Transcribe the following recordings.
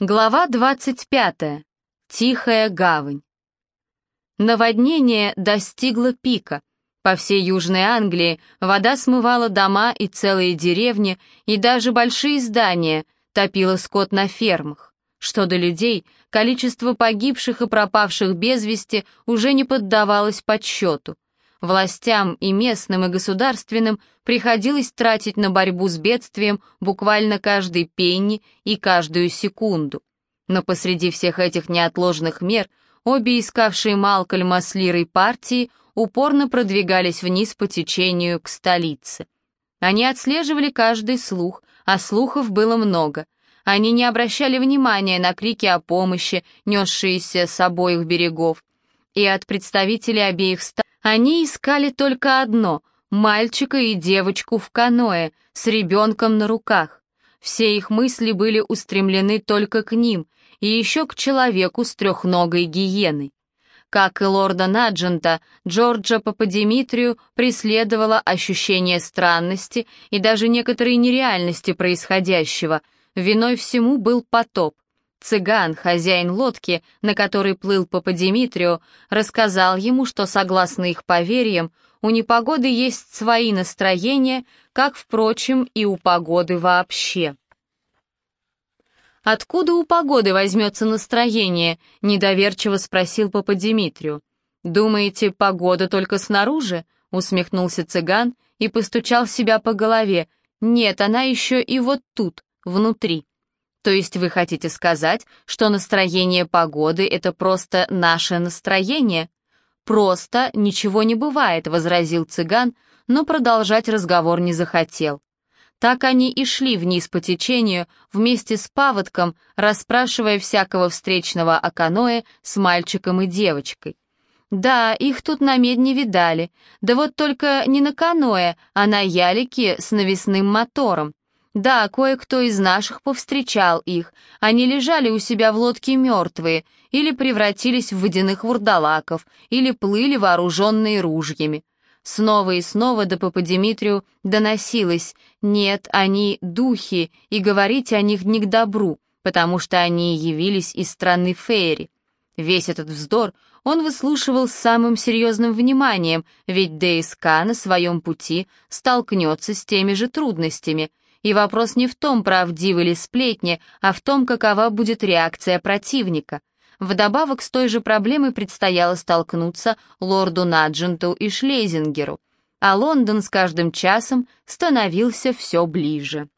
Глава 25. Тихая гавань. Наводнение достигло пика. По всей Южной Англии вода смывала дома и целые деревни, и даже большие здания, топила скот на фермах. Что до людей, количество погибших и пропавших без вести уже не поддавалось подсчету. Властям и местным, и государственным приходилось тратить на борьбу с бедствием буквально каждый пенни и каждую секунду. Но посреди всех этих неотложных мер обе искавшие Малкольма с Лирой партии упорно продвигались вниз по течению к столице. Они отслеживали каждый слух, а слухов было много. Они не обращали внимания на крики о помощи, несшиеся с обоих берегов, и от представителей обеих сторон они искали только одно — мальчика и девочку в каное, с ребенком на руках. Все их мысли были устремлены только к ним и еще к человеку с трехногой гиеной. Как и лорда Наджента, Джорджа Пападимитрию преследовало ощущение странности и даже некоторой нереальности происходящего. Виной всему был потоп. Цыган, хозяин лодки, на которой плыл Папа Димитрио, рассказал ему, что, согласно их поверьям, у непогоды есть свои настроения, как, впрочем, и у погоды вообще. «Откуда у погоды возьмется настроение?» — недоверчиво спросил Папа Димитрию. «Думаете, погода только снаружи?» — усмехнулся цыган и постучал себя по голове. «Нет, она еще и вот тут, внутри». То есть вы хотите сказать, что настроение погоды — это просто наше настроение? Просто ничего не бывает, — возразил цыган, но продолжать разговор не захотел. Так они и шли вниз по течению вместе с паводком, расспрашивая всякого встречного о каное с мальчиком и девочкой. Да, их тут на медне видали, да вот только не на каное, а на ялике с навесным мотором. Да, кое-кто из наших повстречал их. Они лежали у себя в лодке мертвые, или превратились в водяных вурдалаков, или плыли вооруженные ружьями. Снова и снова до Папа Димитрию доносилось «Нет, они духи, и говорить о них не к добру, потому что они явились из страны Фейри». Весь этот вздор он выслушивал с самым серьезным вниманием, ведь ДСК на своем пути столкнется с теми же трудностями — и вопрос не в том, правдивы ли сплетни, а в том, какова будет реакция противника. Вдобавок с той же проблемой предстояло столкнуться лорду Надженту и Шлезингеру, а Лондон с каждым часом становился все ближе.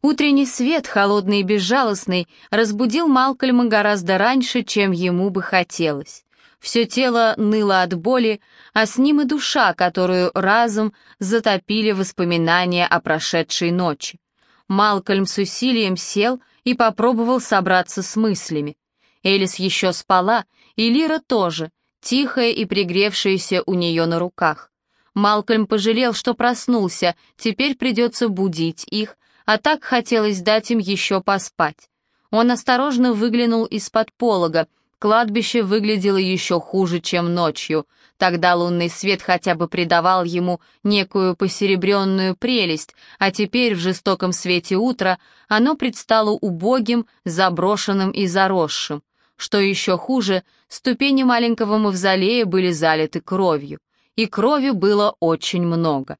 Утренний свет, холодный и безжалостный, разбудил Малкольма гораздо раньше, чем ему бы хотелось. Все тело ныло от боли, а с ним и душа, которую разом затопили воспоминания о прошедшей ночи. Малкольм с усилием сел и попробовал собраться с мыслями. Элис еще спала, и Лира тоже, тихая и пригревшаяся у нее на руках. Малкольм пожалел, что проснулся, теперь придется будить их, а так хотелось дать им еще поспать. Он осторожно выглянул из-под полога, Кладбище выглядело еще хуже, чем ночью. Тогда лунный свет хотя бы придавал ему некую посеребренную прелесть, а теперь в жестоком свете утра оно предстало убогим, заброшенным и заросшим. Что еще хуже, ступени маленького мавзолея были залиты кровью. И крови было очень много.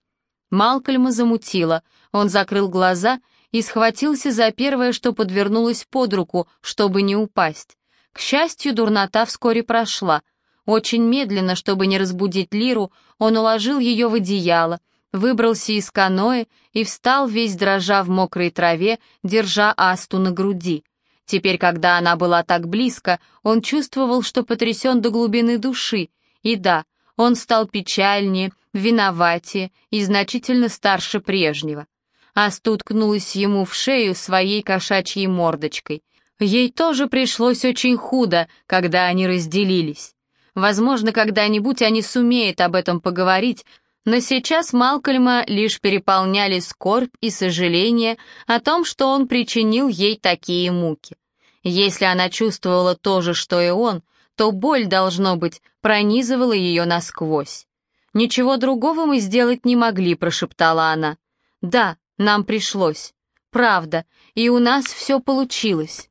Малкольма замутило, он закрыл глаза и схватился за первое, что подвернулось под руку, чтобы не упасть. К счастью, дурнота вскоре прошла. Очень медленно, чтобы не разбудить Лиру, он уложил ее в одеяло, выбрался из каноэ и встал весь дрожа в мокрой траве, держа Асту на груди. Теперь, когда она была так близко, он чувствовал, что потрясен до глубины души. И да, он стал печальнее, виноватее и значительно старше прежнего. Аста уткнулась ему в шею своей кошачьей мордочкой. Ей тоже пришлось очень худо, когда они разделились. Возможно, когда-нибудь они сумеют об этом поговорить, но сейчас Малкольма лишь переполняли скорбь и сожаление о том, что он причинил ей такие муки. Если она чувствовала то же, что и он, то боль, должно быть, пронизывала ее насквозь. «Ничего другого мы сделать не могли», — прошептала она. «Да, нам пришлось. правда, и у нас все получилось.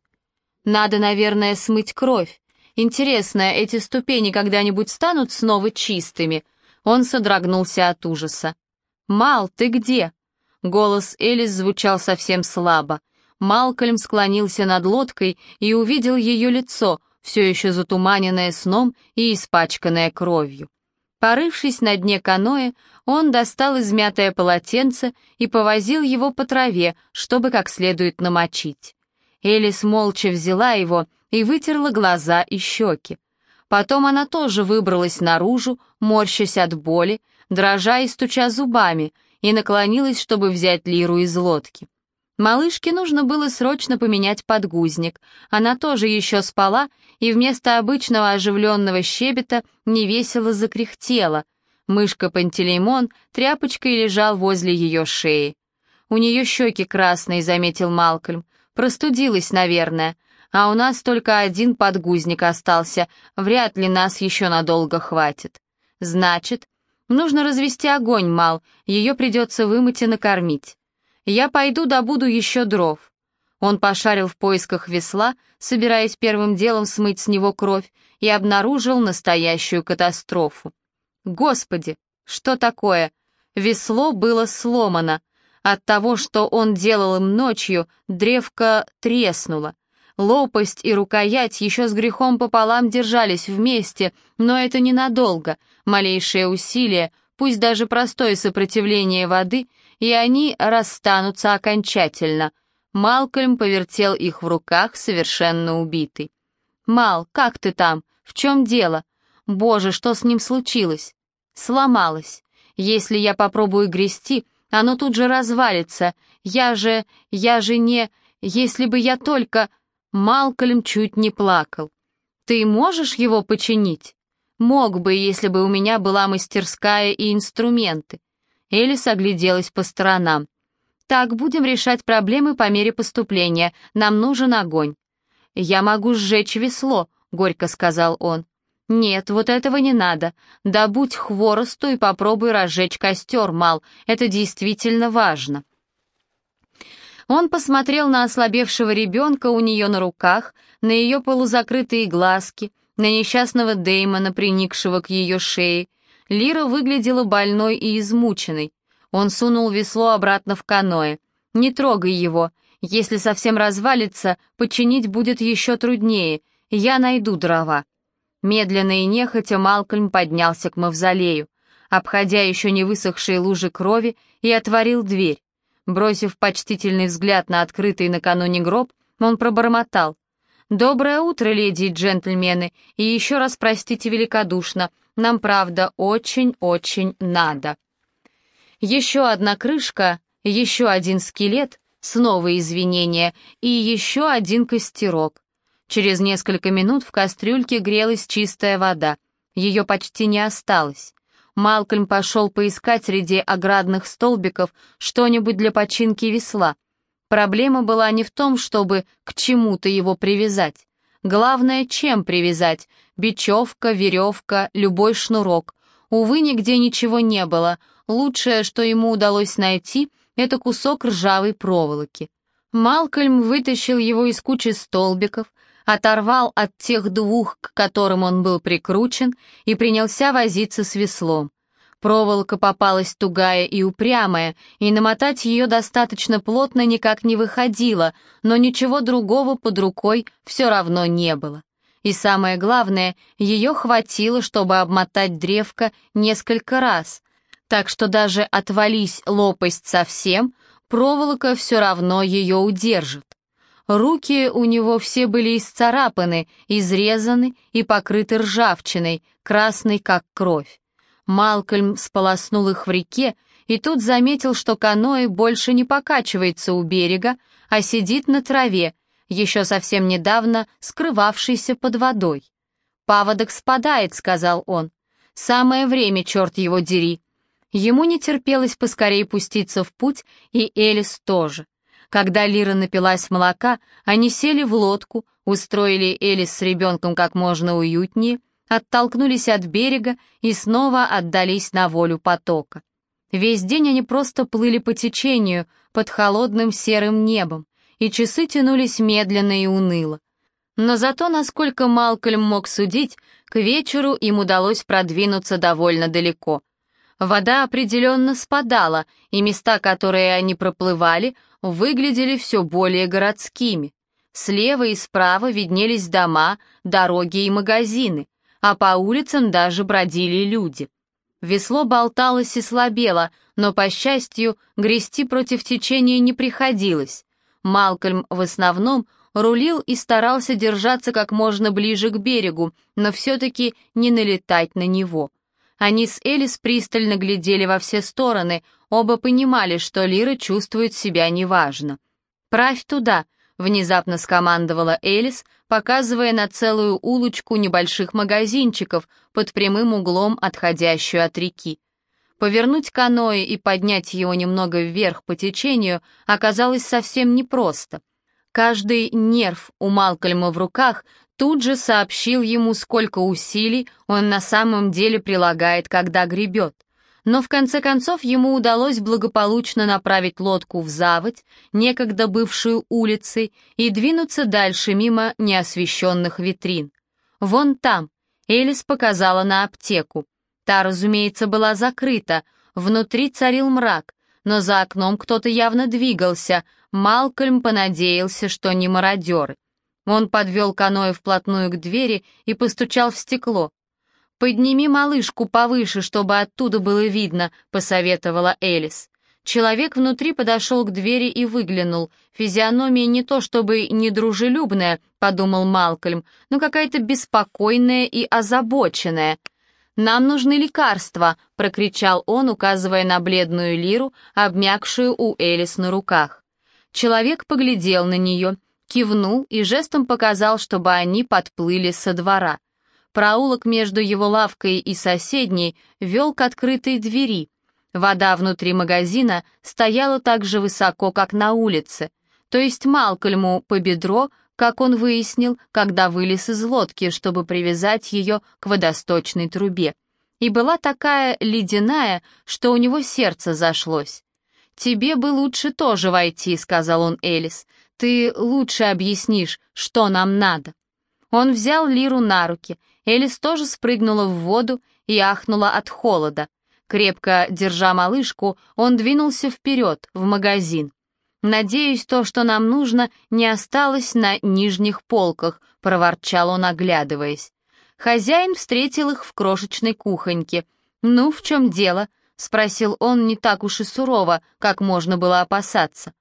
Надо, наверное, смыть кровь. Интересно, эти ступени когда-нибудь станут снова чистыми?» Он содрогнулся от ужаса. «Мал, ты где?» Голос Элис звучал совсем слабо. Малкольм склонился над лодкой и увидел ее лицо, все еще затуманенное сном и испачканное кровью. Порывшись на дне каноэ, он достал измятое полотенце и повозил его по траве, чтобы как следует намочить. Элис молча взяла его и вытерла глаза и щеки. Потом она тоже выбралась наружу, морщась от боли, дрожа и стуча зубами, и наклонилась, чтобы взять лиру из лодки. Малышке нужно было срочно поменять подгузник. Она тоже еще спала, и вместо обычного оживленного щебета невесело закряхтела. Мышка Пантелеймон тряпочкой лежал возле ее шеи. «У нее щеки красные», — заметил Малкольм. «Простудилась, наверное. А у нас только один подгузник остался. Вряд ли нас еще надолго хватит». «Значит, нужно развести огонь, Мал. Ее придется вымыть и накормить». Я пойду добуду еще дров». Он пошарил в поисках весла, собираясь первым делом смыть с него кровь, и обнаружил настоящую катастрофу. Господи, что такое? Весло было сломано. От того, что он делал им ночью, древко треснуло. Лопасть и рукоять еще с грехом пополам держались вместе, но это ненадолго. Малейшее усилие, пусть даже простое сопротивление воды, и они расстанутся окончательно. Малкольм повертел их в руках, совершенно убитый. «Мал, как ты там? В чем дело? Боже, что с ним случилось?» «Сломалось. Если я попробую грести, оно тут же развалится. Я же... я же не... Если бы я только...» Малкольм чуть не плакал. «Ты можешь его починить?» «Мог бы, если бы у меня была мастерская и инструменты. Элис огляделась по сторонам. «Так, будем решать проблемы по мере поступления. Нам нужен огонь». «Я могу сжечь весло», — горько сказал он. «Нет, вот этого не надо. Добудь хворосту и попробуй разжечь костер, Мал. Это действительно важно». Он посмотрел на ослабевшего ребенка у нее на руках, на ее полузакрытые глазки, на несчастного Деймона, приникшего к ее шее, Лира выглядела больной и измученной. Он сунул весло обратно в каноэ. «Не трогай его. Если совсем развалится, починить будет еще труднее. Я найду дрова». Медленно и нехотя Малкольм поднялся к мавзолею, обходя еще не высохшие лужи крови, и отворил дверь. Бросив почтительный взгляд на открытый накануне гроб, он пробормотал. «Доброе утро, леди и джентльмены, и еще раз простите великодушно, нам, правда, очень-очень надо. Еще одна крышка, еще один скелет, снова извинения, и еще один костерок. Через несколько минут в кастрюльке грелась чистая вода. Ее почти не осталось. Малкольм пошел поискать среди оградных столбиков что-нибудь для починки весла. Проблема была не в том, чтобы к чему-то его привязать. Главное, чем привязать? Бечевка, веревка, любой шнурок. Увы, нигде ничего не было. Лучшее, что ему удалось найти, это кусок ржавой проволоки. Малкольм вытащил его из кучи столбиков, оторвал от тех двух, к которым он был прикручен, и принялся возиться с веслом. Проволока попалась тугая и упрямая, и намотать ее достаточно плотно никак не выходило, но ничего другого под рукой все равно не было. И самое главное, ее хватило, чтобы обмотать древко несколько раз, так что даже отвались лопасть совсем, проволока все равно ее удержит. Руки у него все были исцарапаны, изрезаны и покрыты ржавчиной, красной как кровь. Малкольм сполоснул их в реке и тут заметил, что каноэ больше не покачивается у берега, а сидит на траве, еще совсем недавно скрывавшийся под водой. «Паводок спадает», — сказал он. «Самое время, черт его дери». Ему не терпелось поскорее пуститься в путь, и Элис тоже. Когда Лира напилась молока, они сели в лодку, устроили Элис с ребенком как можно уютнее — оттолкнулись от берега и снова отдались на волю потока. Весь день они просто плыли по течению, под холодным серым небом, и часы тянулись медленно и уныло. Но зато, насколько Малкольм мог судить, к вечеру им удалось продвинуться довольно далеко. Вода определенно спадала, и места, которые они проплывали, выглядели все более городскими. Слева и справа виднелись дома, дороги и магазины, а по улицам даже бродили люди. Весло болталось и слабело, но, по счастью, грести против течения не приходилось. Малкольм в основном рулил и старался держаться как можно ближе к берегу, но все-таки не налетать на него. Они с Элис пристально глядели во все стороны, оба понимали, что Лира чувствует себя неважно. «Правь туда», — внезапно скомандовала Элис, показывая на целую улочку небольших магазинчиков под прямым углом, отходящую от реки. Повернуть каноэ и поднять его немного вверх по течению оказалось совсем непросто. Каждый нерв у Малкольма в руках тут же сообщил ему, сколько усилий он на самом деле прилагает, когда гребет но в конце концов ему удалось благополучно направить лодку в заводь, некогда бывшую улицей, и двинуться дальше мимо неосвещенных витрин. Вон там, Элис показала на аптеку. Та, разумеется, была закрыта, внутри царил мрак, но за окном кто-то явно двигался, Малкольм понадеялся, что не мародеры. Он подвел каноэ вплотную к двери и постучал в стекло. «Подними малышку повыше, чтобы оттуда было видно», — посоветовала Элис. Человек внутри подошел к двери и выглянул. Физиономия не то чтобы недружелюбная, подумал Малкольм, но какая-то беспокойная и озабоченная. «Нам нужны лекарства», — прокричал он, указывая на бледную лиру, обмякшую у Элис на руках. Человек поглядел на нее, кивнул и жестом показал, чтобы они подплыли со двора. Проулок между его лавкой и соседней вел к открытой двери. Вода внутри магазина стояла так же высоко, как на улице, то есть Малкольму по бедро, как он выяснил, когда вылез из лодки, чтобы привязать ее к водосточной трубе. И была такая ледяная, что у него сердце зашлось. «Тебе бы лучше тоже войти», — сказал он Элис. «Ты лучше объяснишь, что нам надо». Он взял Лиру на руки Элис тоже спрыгнула в воду и ахнула от холода. Крепко держа малышку, он двинулся вперед, в магазин. «Надеюсь, то, что нам нужно, не осталось на нижних полках», — проворчал он, оглядываясь. Хозяин встретил их в крошечной кухоньке. «Ну, в чем дело?» — спросил он не так уж и сурово, как можно было опасаться.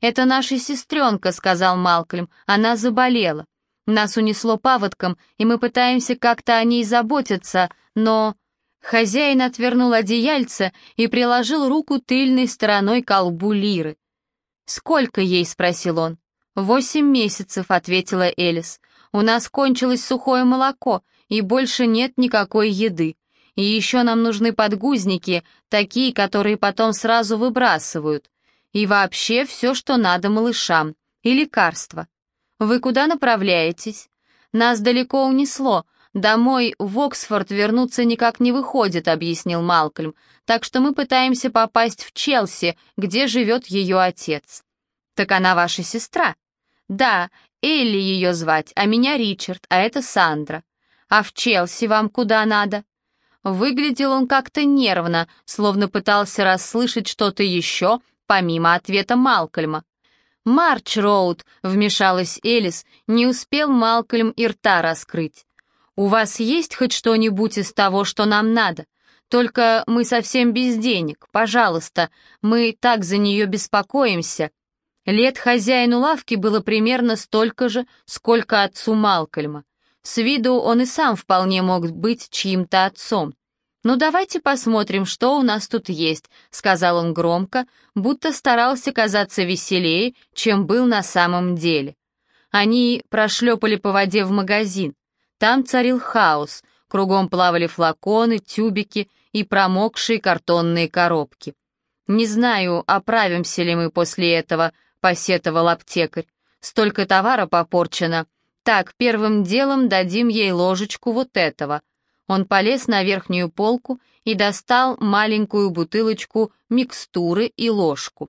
«Это наша сестренка», — сказал Малкольм, — «она заболела». Нас унесло паводком, и мы пытаемся как-то о ней заботиться, но...» Хозяин отвернул одеяльце и приложил руку тыльной стороной к колбу Лиры. «Сколько ей?» — спросил он. «Восемь месяцев», — ответила Элис. «У нас кончилось сухое молоко, и больше нет никакой еды. И еще нам нужны подгузники, такие, которые потом сразу выбрасывают. И вообще все, что надо малышам. И лекарства. «Вы куда направляетесь?» «Нас далеко унесло. Домой в Оксфорд вернуться никак не выходит», — объяснил Малкольм. «Так что мы пытаемся попасть в Челси, где живет ее отец». «Так она ваша сестра?» «Да, Элли ее звать, а меня Ричард, а это Сандра. А в Челси вам куда надо?» Выглядел он как-то нервно, словно пытался расслышать что-то еще, помимо ответа Малкольма. «Марч-Роуд», — вмешалась Элис, не успел Малкольм и рта раскрыть. «У вас есть хоть что-нибудь из того, что нам надо? Только мы совсем без денег, пожалуйста, мы так за нее беспокоимся». Лет хозяину лавки было примерно столько же, сколько отцу Малкольма. С виду он и сам вполне мог быть чьим-то отцом. «Ну давайте посмотрим, что у нас тут есть», — сказал он громко, будто старался казаться веселее, чем был на самом деле. Они прошлепали по воде в магазин. Там царил хаос, кругом плавали флаконы, тюбики и промокшие картонные коробки. «Не знаю, оправимся ли мы после этого», — посетовал аптекарь. «Столько товара попорчено. Так, первым делом дадим ей ложечку вот этого». Он полез на верхнюю полку и достал маленькую бутылочку микстуры и ложку.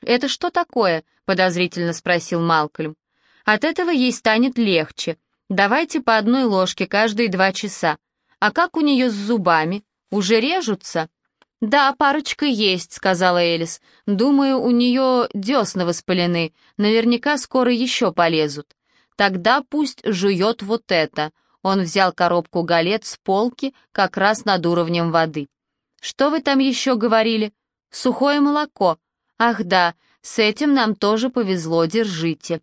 «Это что такое?» — подозрительно спросил Малкольм. «От этого ей станет легче. Давайте по одной ложке каждые два часа. А как у нее с зубами? Уже режутся?» «Да, парочка есть», — сказала Элис. «Думаю, у нее десна воспалены. Наверняка скоро еще полезут. Тогда пусть жует вот это». Он взял коробку галет с полки как раз над уровнем воды. «Что вы там еще говорили?» «Сухое молоко. Ах да, с этим нам тоже повезло, держите».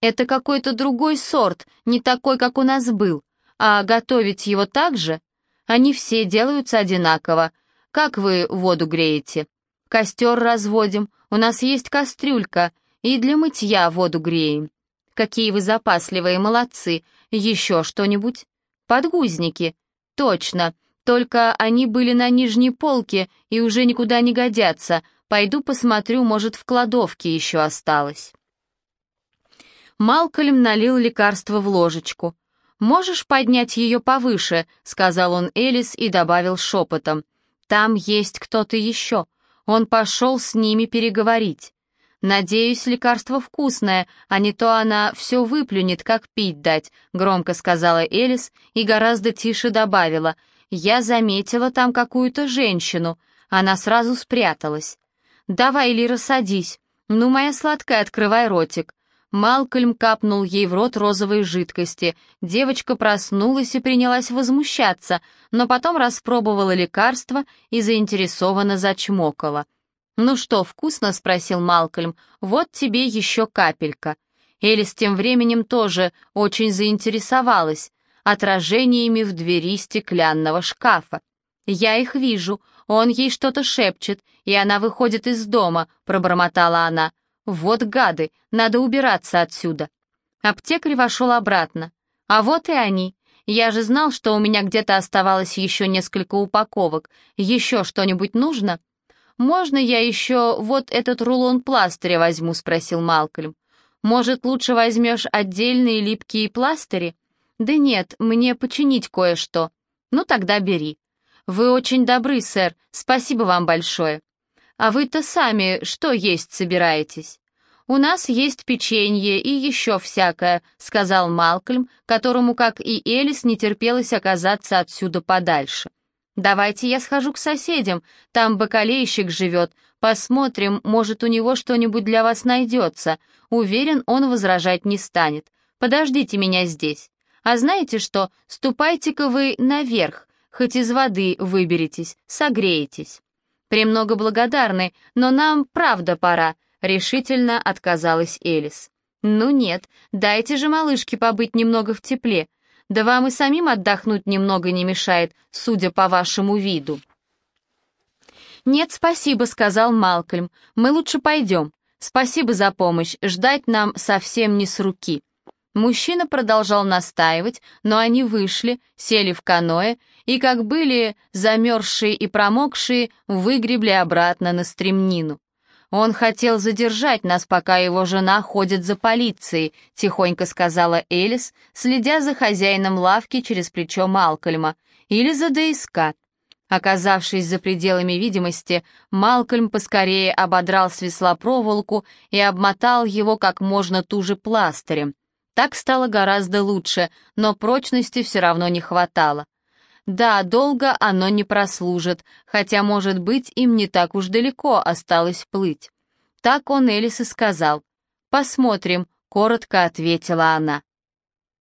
«Это какой-то другой сорт, не такой, как у нас был. А готовить его так же?» «Они все делаются одинаково. Как вы воду греете?» «Костер разводим, у нас есть кастрюлька, и для мытья воду греем». «Какие вы запасливые, молодцы! Еще что-нибудь?» «Подгузники». «Точно, только они были на нижней полке и уже никуда не годятся. Пойду посмотрю, может, в кладовке еще осталось». Малкольм налил лекарство в ложечку. «Можешь поднять ее повыше?» — сказал он Элис и добавил шепотом. Там есть кто-то еще. Он пошел с ними переговорить. «Надеюсь, лекарство вкусное, а не то она все выплюнет, как пить дать», — громко сказала Элис и гораздо тише добавила. «Я заметила там какую-то женщину». Она сразу спряталась. «Давай, Лира, садись. Ну, моя сладкая, открывай ротик. Малкольм капнул ей в рот розовой жидкости. Девочка проснулась и принялась возмущаться, но потом распробовала лекарство и заинтересованно зачмокала. «Ну что, вкусно?» — спросил Малкольм. «Вот тебе еще капелька». Элис тем временем тоже очень заинтересовалась отражениями в двери стеклянного шкафа. «Я их вижу, он ей что-то шепчет, и она выходит из дома», — пробормотала она. «Вот гады, надо убираться отсюда». Аптекарь вошел обратно. «А вот и они. Я же знал, что у меня где-то оставалось еще несколько упаковок. Еще что-нибудь нужно?» «Можно я еще вот этот рулон пластыря возьму?» — спросил Малкольм. «Может, лучше возьмешь отдельные липкие пластыри?» «Да нет, мне починить кое-что». «Ну, тогда бери». «Вы очень добры, сэр. Спасибо вам большое». «А вы-то сами что есть собираетесь?» «У нас есть печенье и еще всякое», — сказал Малкольм, которому, как и Элис, не терпелось оказаться отсюда подальше. «Давайте я схожу к соседям, там бакалейщик живет, посмотрим, может, у него что-нибудь для вас найдется. Уверен, он возражать не станет. Подождите меня здесь. А знаете что, ступайте-ка вы наверх, хоть из воды выберетесь, согреетесь». «Премного благодарны, но нам правда пора», — решительно отказалась Элис. «Ну нет, дайте же малышке побыть немного в тепле. Да вам и самим отдохнуть немного не мешает, судя по вашему виду». «Нет, спасибо», — сказал Малкольм. «Мы лучше пойдем. Спасибо за помощь, ждать нам совсем не с руки». Мужчина продолжал настаивать, но они вышли, сели в каноэ и, как были замерзшие и промокшие, выгребли обратно на стремнину. «Он хотел задержать нас, пока его жена ходит за полицией», — тихонько сказала Элис, следя за хозяином лавки через плечо Малкольма, «или за ДСК». Оказавшись за пределами видимости, Малкольм поскорее ободрал с весла проволоку и обмотал его как можно туже пластырем. Так стало гораздо лучше, но прочности все равно не хватало. Да, долго оно не прослужит, хотя, может быть, им не так уж далеко осталось плыть. Так он Элис и сказал. «Посмотрим», — коротко ответила она.